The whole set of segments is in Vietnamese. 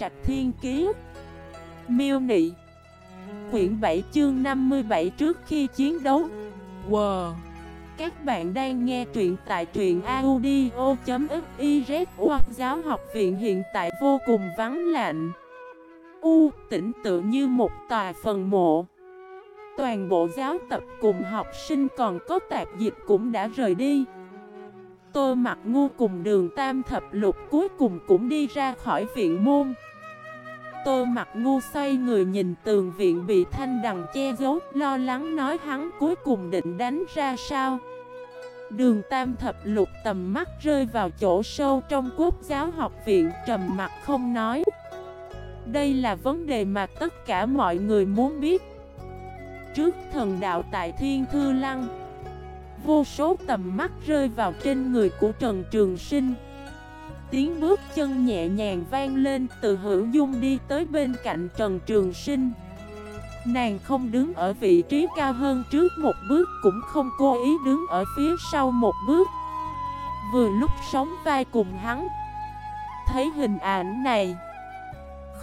Trạch Thiên Kiế Miêu Nị. Quyển 7 chương 57 trước khi chiến đấu. Wow Các bạn đang nghe truyện tại truyện audio.xyz Hoặc giáo học viện hiện tại vô cùng vắng lạnh. U, tỉnh tự như một tòa phần mộ. Toàn bộ giáo tập cùng học sinh còn có tạp dịch cũng đã rời đi. Tô mặt ngu cùng đường tam thập lục cuối cùng cũng đi ra khỏi viện môn. Tô mặt ngu xoay người nhìn tường viện bị thanh đằng che giấu, Lo lắng nói hắn cuối cùng định đánh ra sao. Đường tam thập lục tầm mắt rơi vào chỗ sâu trong quốc giáo học viện, trầm mặt không nói. Đây là vấn đề mà tất cả mọi người muốn biết. Trước thần đạo tại Thiên Thư Lăng Vô số tầm mắt rơi vào trên người của Trần Trường Sinh. Tiếng bước chân nhẹ nhàng vang lên từ hữu dung đi tới bên cạnh Trần Trường Sinh. Nàng không đứng ở vị trí cao hơn trước một bước Cũng không cố ý đứng ở phía sau một bước. Vừa lúc sống vai cùng hắn, Thấy hình ảnh này,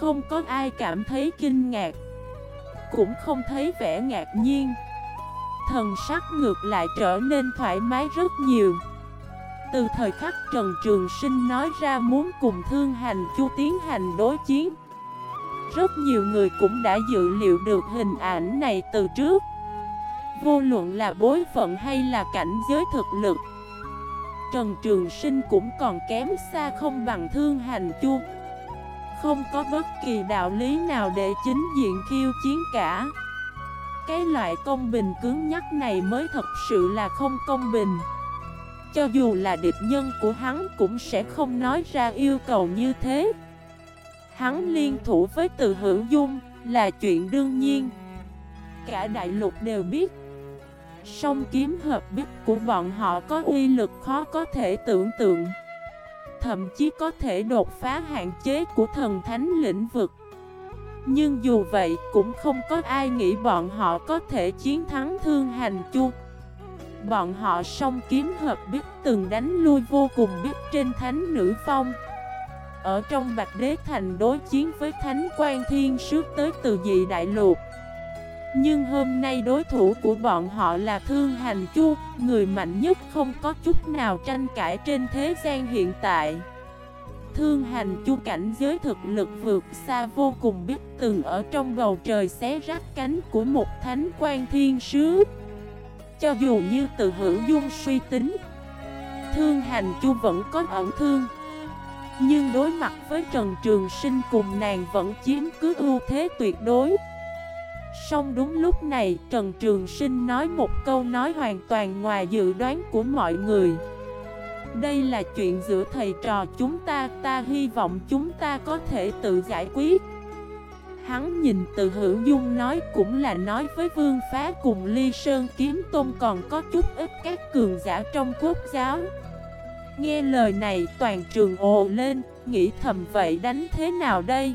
Không có ai cảm thấy kinh ngạc, Cũng không thấy vẻ ngạc nhiên. Thần sắc ngược lại trở nên thoải mái rất nhiều. Từ thời khắc Trần Trường Sinh nói ra muốn cùng Thương Hành Chu tiến hành đối chiến, Rất nhiều người cũng đã dự liệu được hình ảnh này từ trước. Vô luận là bối phận hay là cảnh giới thực lực, Trần Trường Sinh cũng còn kém xa không bằng Thương Hành Chu. Không có bất kỳ đạo lý nào để chính diện khiêu chiến cả cái loại công bình cứng nhắc này mới thật sự là không công bình. Cho dù là địch nhân của hắn cũng sẽ không nói ra yêu cầu như thế. Hắn liên thủ với từ hữu dung là chuyện đương nhiên. Cả đại lục đều biết. Song kiếm hợp bích của bọn họ có uy lực khó có thể tưởng tượng. Thậm chí có thể đột phá hạn chế của thần thánh lĩnh vực nhưng dù vậy, cũng không có ai nghĩ bọn họ có thể chiến thắng thương hành chu. Bọn họ song kiếm hợp biết từng đánh lui vô cùng biết trên thánh nữ phong. Ở trong Bạch Đế Thành đối chiến với thánh quan thiên sước tới từ dị đại lục. Nhưng hôm nay đối thủ của bọn họ là Thương Hành Chu, Người mạnh nhất không có chút nào tranh cãi trên thế gian hiện tại. Thương hành chu cảnh giới thực lực vượt xa vô cùng biết từng ở trong bầu trời xé rách cánh của một thánh quan thiên sứ. Cho dù như từ hữu dung suy tính, Thương hành chu vẫn có ẩn thương. Nhưng đối mặt với Trần Trường Sinh cùng nàng vẫn chiếm cứ ưu thế tuyệt đối. Song đúng lúc này, Trần Trường Sinh nói một câu nói hoàn toàn ngoài dự đoán của mọi người đây là chuyện giữa thầy trò chúng ta Ta hy vọng chúng ta có thể tự giải quyết. Hắn nhìn từ hữu dung nói cũng là nói với vương phá cùng ly sơn kiếm tôn còn có chút ít các cường giả trong quốc giáo. Nghe lời này toàn trường ồ lên, nghĩ thầm vậy đánh thế nào đây?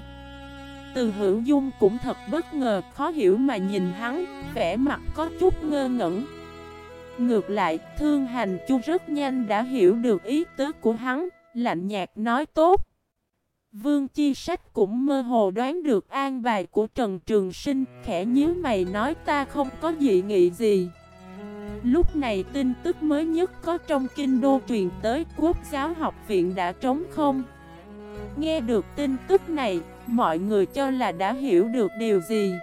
Từ hữu dung cũng thật bất ngờ, khó hiểu mà nhìn hắn, vẻ mặt có chút ngơ ngẩn. Ngược lại, thương hành chu rất nhanh đã hiểu được ý tứ của hắn, lạnh nhạt nói tốt. Vương Chi Sách cũng mơ hồ đoán được an bài của Trần Trường Sinh, khẽ nhíu mày nói ta không có dị nghị gì. Lúc này tin tức mới nhất có trong kinh đô truyền tới quốc giáo học viện đã trống không. Nghe được tin tức này, mọi người cho là đã hiểu được điều gì.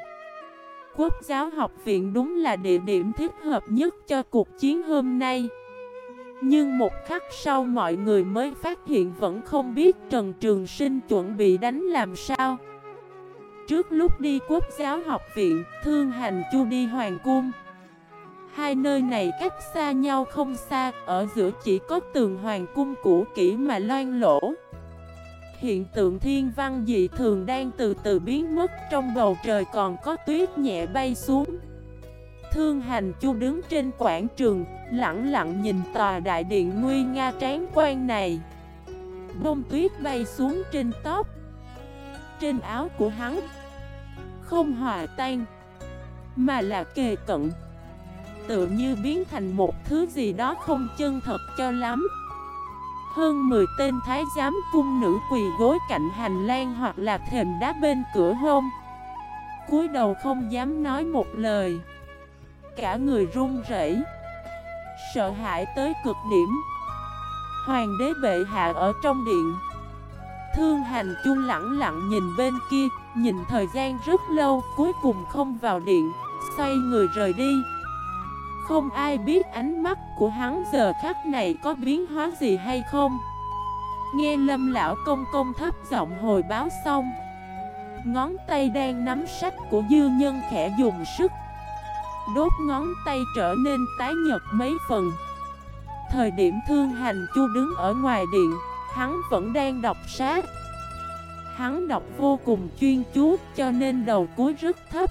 Quốc giáo học viện đúng là địa điểm thích hợp nhất cho cuộc chiến hôm nay. Nhưng một khắc sau mọi người mới phát hiện vẫn không biết Trần Trường Sinh chuẩn bị đánh làm sao. Trước lúc đi quốc giáo học viện, thương hành chu đi hoàng cung. Hai nơi này cách xa nhau không xa, ở giữa chỉ có tường hoàng cung cũ kỹ mà loan lỗ. Hiện tượng thiên văn dị thường đang từ từ biến mất trong bầu trời còn có tuyết nhẹ bay xuống. Thương hành chu đứng trên quảng trường, lặng lặng nhìn tòa đại điện nguy nga tráng quan này. Bông tuyết bay xuống trên tóc Trên áo của hắn. Không hòa tan Mà là kề cận. Tự như biến thành một thứ gì đó không chân thật cho lắm. Hơn 10 tên thái giám cung nữ quỳ gối cạnh hành lang hoặc là thềm đá bên cửa hông. Cúi đầu không dám nói một lời. Cả người run rẩy. Sợ hãi tới cực điểm. Hoàng đế bệ hạ ở trong điện. Thương hành chu lặng lặng nhìn bên kia, Nhìn thời gian rất lâu, Cuối cùng không vào điện, Xoay người rời đi. Không ai biết ánh mắt của hắn giờ khắc này có biến hóa gì hay không. Nghe lâm lão công công thấp giọng hồi báo xong, Ngón tay đang nắm sách của dư nhân khẽ dùng sức. Đốt ngón tay trở nên tái nhật mấy phần. Thời điểm thương hành chu đứng ở ngoài điện, Hắn vẫn đang đọc sách. Hắn đọc vô cùng chuyên chú, cho nên đầu cuối rất thấp.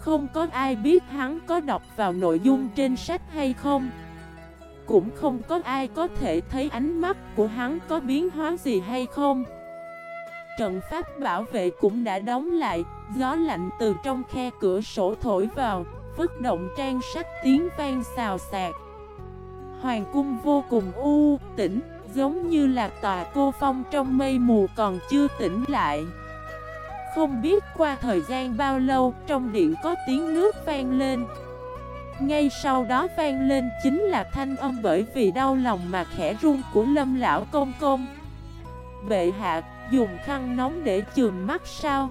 Không có ai biết hắn có đọc vào nội dung trên sách hay không. Cũng không có ai có thể thấy ánh mắt của hắn có biến hóa gì hay không. Trận pháp bảo vệ cũng đã đóng lại, Gió lạnh từ trong khe cửa sổ thổi vào, Phức động trang sách tiếng vang xào xạc. Hoàng cung vô cùng u tĩnh, Giống như là tòa cô phong trong mây mù còn chưa tỉnh lại. Không biết qua thời gian bao lâu, Trong điện có tiếng nước vang lên. Ngay sau đó vang lên chính là thanh âm bởi vì đau lòng mà khẽ run của lâm lão công công. Bệ hạ, dùng khăn nóng để chườm mắt sao?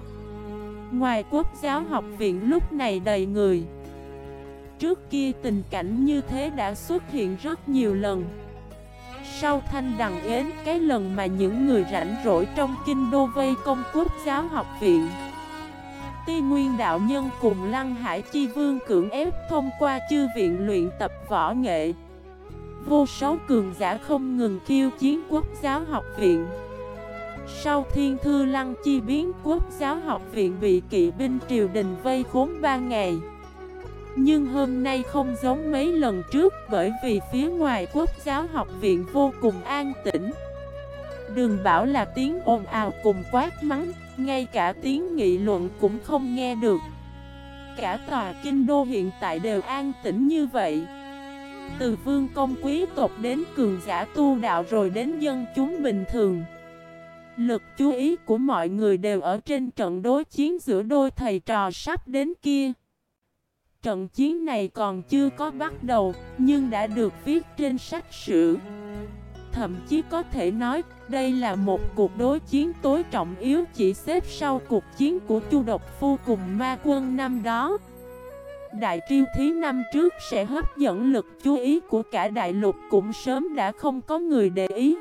Ngoài quốc giáo học viện lúc này đầy người. Trước kia tình cảnh như thế đã xuất hiện rất nhiều lần. Sau thanh đằng yến, cái lần mà những người rảnh rỗi trong kinh đô vây công quốc giáo học viện. Ti Nguyên Đạo Nhân cùng Lăng Hải Chi Vương cưỡng ép thông qua chư viện luyện tập võ nghệ. Vô số cường giả không ngừng khiêu chiến quốc giáo học viện. Sau thiên thư lăng chi biến, quốc giáo học viện bị kỵ binh triều đình vây khốn 3 ngày. Nhưng hôm nay không giống mấy lần trước bởi vì phía ngoài quốc giáo học viện vô cùng an tĩnh. Đừng bảo là tiếng ồn ào cùng quát mắng, Ngay cả tiếng nghị luận cũng không nghe được. Cả tòa kinh đô hiện tại đều an tĩnh như vậy. Từ vương công quý tộc đến cường giả tu đạo rồi đến dân chúng bình thường. Lực chú ý của mọi người đều ở trên trận đối chiến giữa đôi thầy trò sắp đến kia. Trận chiến này còn chưa có bắt đầu, nhưng đã được viết trên sách sử. Thậm chí có thể nói, đây là một cuộc đối chiến tối trọng yếu chỉ xếp sau cuộc chiến của Chu Độc Phu cùng ma quân năm đó. Đại triêu thí năm trước sẽ hấp dẫn lực chú ý của cả đại lục cũng sớm đã không có người để ý.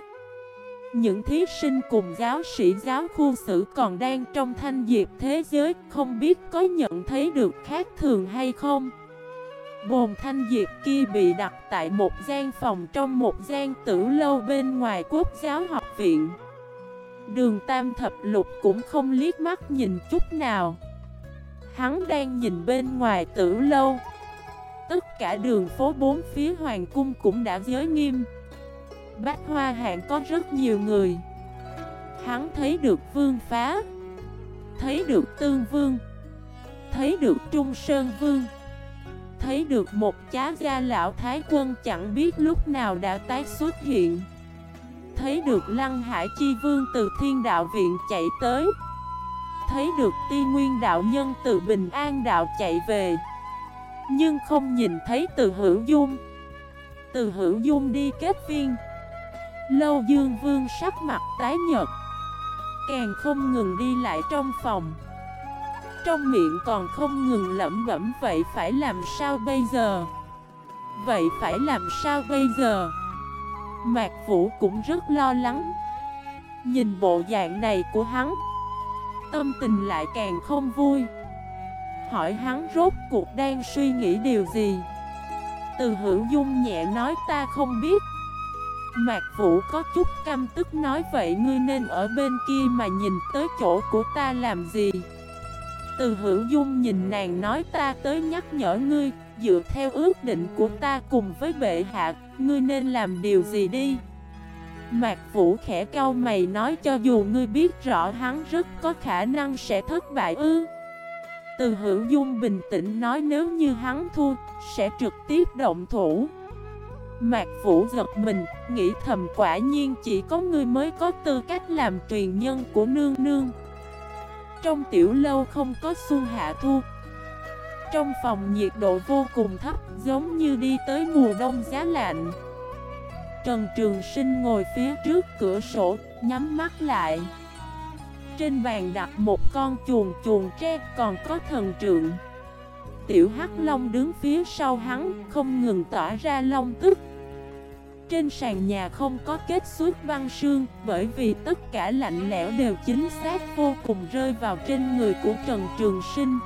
Những thí sinh cùng giáo sĩ, giáo khu sử còn đang trong thanh diệp thế giới, Không biết có nhận thấy được khác thường hay không? Bồn thanh diệp kia bị đặt tại một gian phòng trong một gian tử lâu bên ngoài quốc giáo học viện. Đường tam thập lục cũng không liếc mắt nhìn chút nào. Hắn đang nhìn bên ngoài tử lâu. Tất cả đường phố bốn phía hoàng cung cũng đã giới nghiêm. Bách Hoa Hạng có rất nhiều người. Hắn thấy được Vương Phá, Thấy được Tương Vương, Thấy được Trung Sơn Vương, Thấy được một chá gia lão Thái quân chẳng biết lúc nào đã tái xuất hiện. Thấy được Lăng Hải Chi Vương từ Thiên Đạo Viện chạy tới. Thấy được Ti Nguyên Đạo Nhân từ Bình An Đạo chạy về. Nhưng không nhìn thấy từ Hữu Dung. Từ Hữu Dung đi kết viên. Lâu Dương Vương sắc mặt tái nhợt. Càng không ngừng đi lại trong phòng. Trong miệng còn không ngừng lẩm bẩm, Vậy phải làm sao bây giờ? Vậy phải làm sao bây giờ? Mạc Vũ cũng rất lo lắng. Nhìn bộ dạng này của hắn, Tâm tình lại càng không vui. Hỏi hắn rốt cuộc đang suy nghĩ điều gì? Từ hữu dung nhẹ nói, ta không biết. Mạc Vũ có chút căm tức nói, vậy ngươi nên ở bên kia mà nhìn tới chỗ của ta làm gì? Từ hữu dung nhìn nàng nói, ta tới nhắc nhở ngươi, Dựa theo ước định của ta cùng với bệ hạ, Ngươi nên làm điều gì đi? Mạc Vũ khẽ cau mày nói, cho dù ngươi biết rõ hắn rất có khả năng sẽ thất bại ư? Từ hữu dung bình tĩnh nói, nếu như hắn thua, Sẽ trực tiếp động thủ. Mạc Vũ giật mình, nghĩ thầm quả nhiên chỉ có ngươi mới có tư cách làm truyền nhân của nương nương. Trong tiểu lâu không có xuân hạ thu. Trong phòng nhiệt độ vô cùng thấp, giống như đi tới mùa đông giá lạnh. Trần Trường Sinh ngồi phía trước cửa sổ, nhắm mắt lại. Trên bàn đặt một con chuồn chuồn tre còn có thần trượng. Tiểu Hắc Long đứng phía sau hắn, không ngừng tỏa ra long tức trên sàn nhà không có kết xuất băng sương, Bởi vì tất cả lạnh lẽo đều chính xác vô cùng rơi vào trên người của Trần Trường Sinh.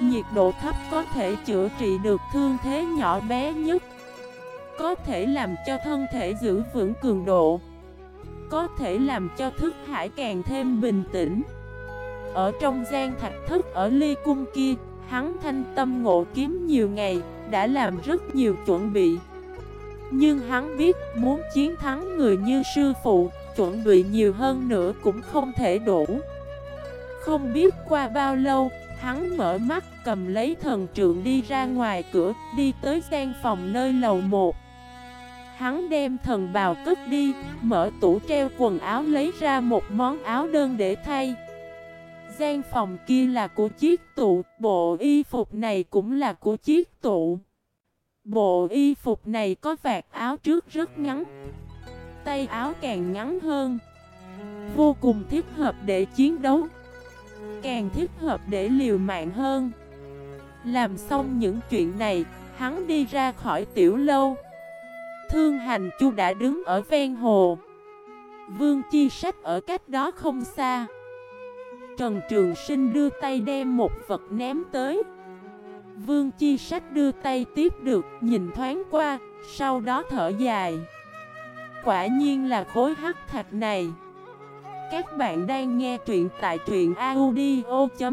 Nhiệt độ thấp có thể chữa trị được thương thế nhỏ bé nhất, Có thể làm cho thân thể giữ vững cường độ, Có thể làm cho thức hải càng thêm bình tĩnh. Ở trong gian thạch thất ở ly cung kia, Hắn thanh tâm ngộ kiếm nhiều ngày, Đã làm rất nhiều chuẩn bị nhưng hắn biết muốn chiến thắng người như sư phụ, chuẩn bị nhiều hơn nữa cũng không thể đủ. Không biết qua bao lâu, hắn mở mắt cầm lấy thần trượng đi ra ngoài cửa, đi tới gian phòng nơi lầu một. Hắn đem thần bào cất đi, mở tủ treo quần áo lấy ra một món áo đơn để thay. Gian phòng kia là của chiếc tụ, bộ y phục này cũng là của chiếc tụ. Bộ y phục này có vạt áo trước rất ngắn, Tay áo càng ngắn hơn. Vô cùng thích hợp để chiến đấu, Càng thích hợp để liều mạng hơn. Làm xong những chuyện này, Hắn đi ra khỏi tiểu lâu. Thương hành chu đã đứng ở ven hồ. Vương chi sách ở cách đó không xa. Trần Trường Sinh đưa tay đem một vật ném tới. Vương Chi Sách đưa tay tiếp được, nhìn thoáng qua, sau đó thở dài. Quả nhiên là khối hắc thạch này. Các bạn đang nghe truyện tại truyện audio.fif